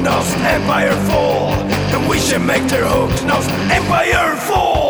Hooked Nose Empire fall. And we shall make their Hooked Nose Empire fall.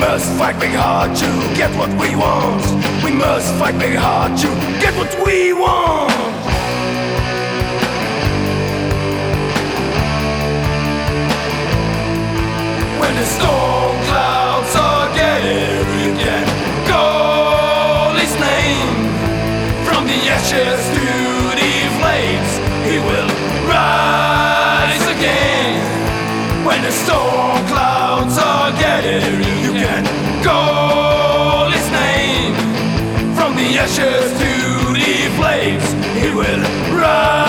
must fight big hard to get what we want. We must fight big hard to get what we want. You can call his name from the ashes to the flames. He will rise.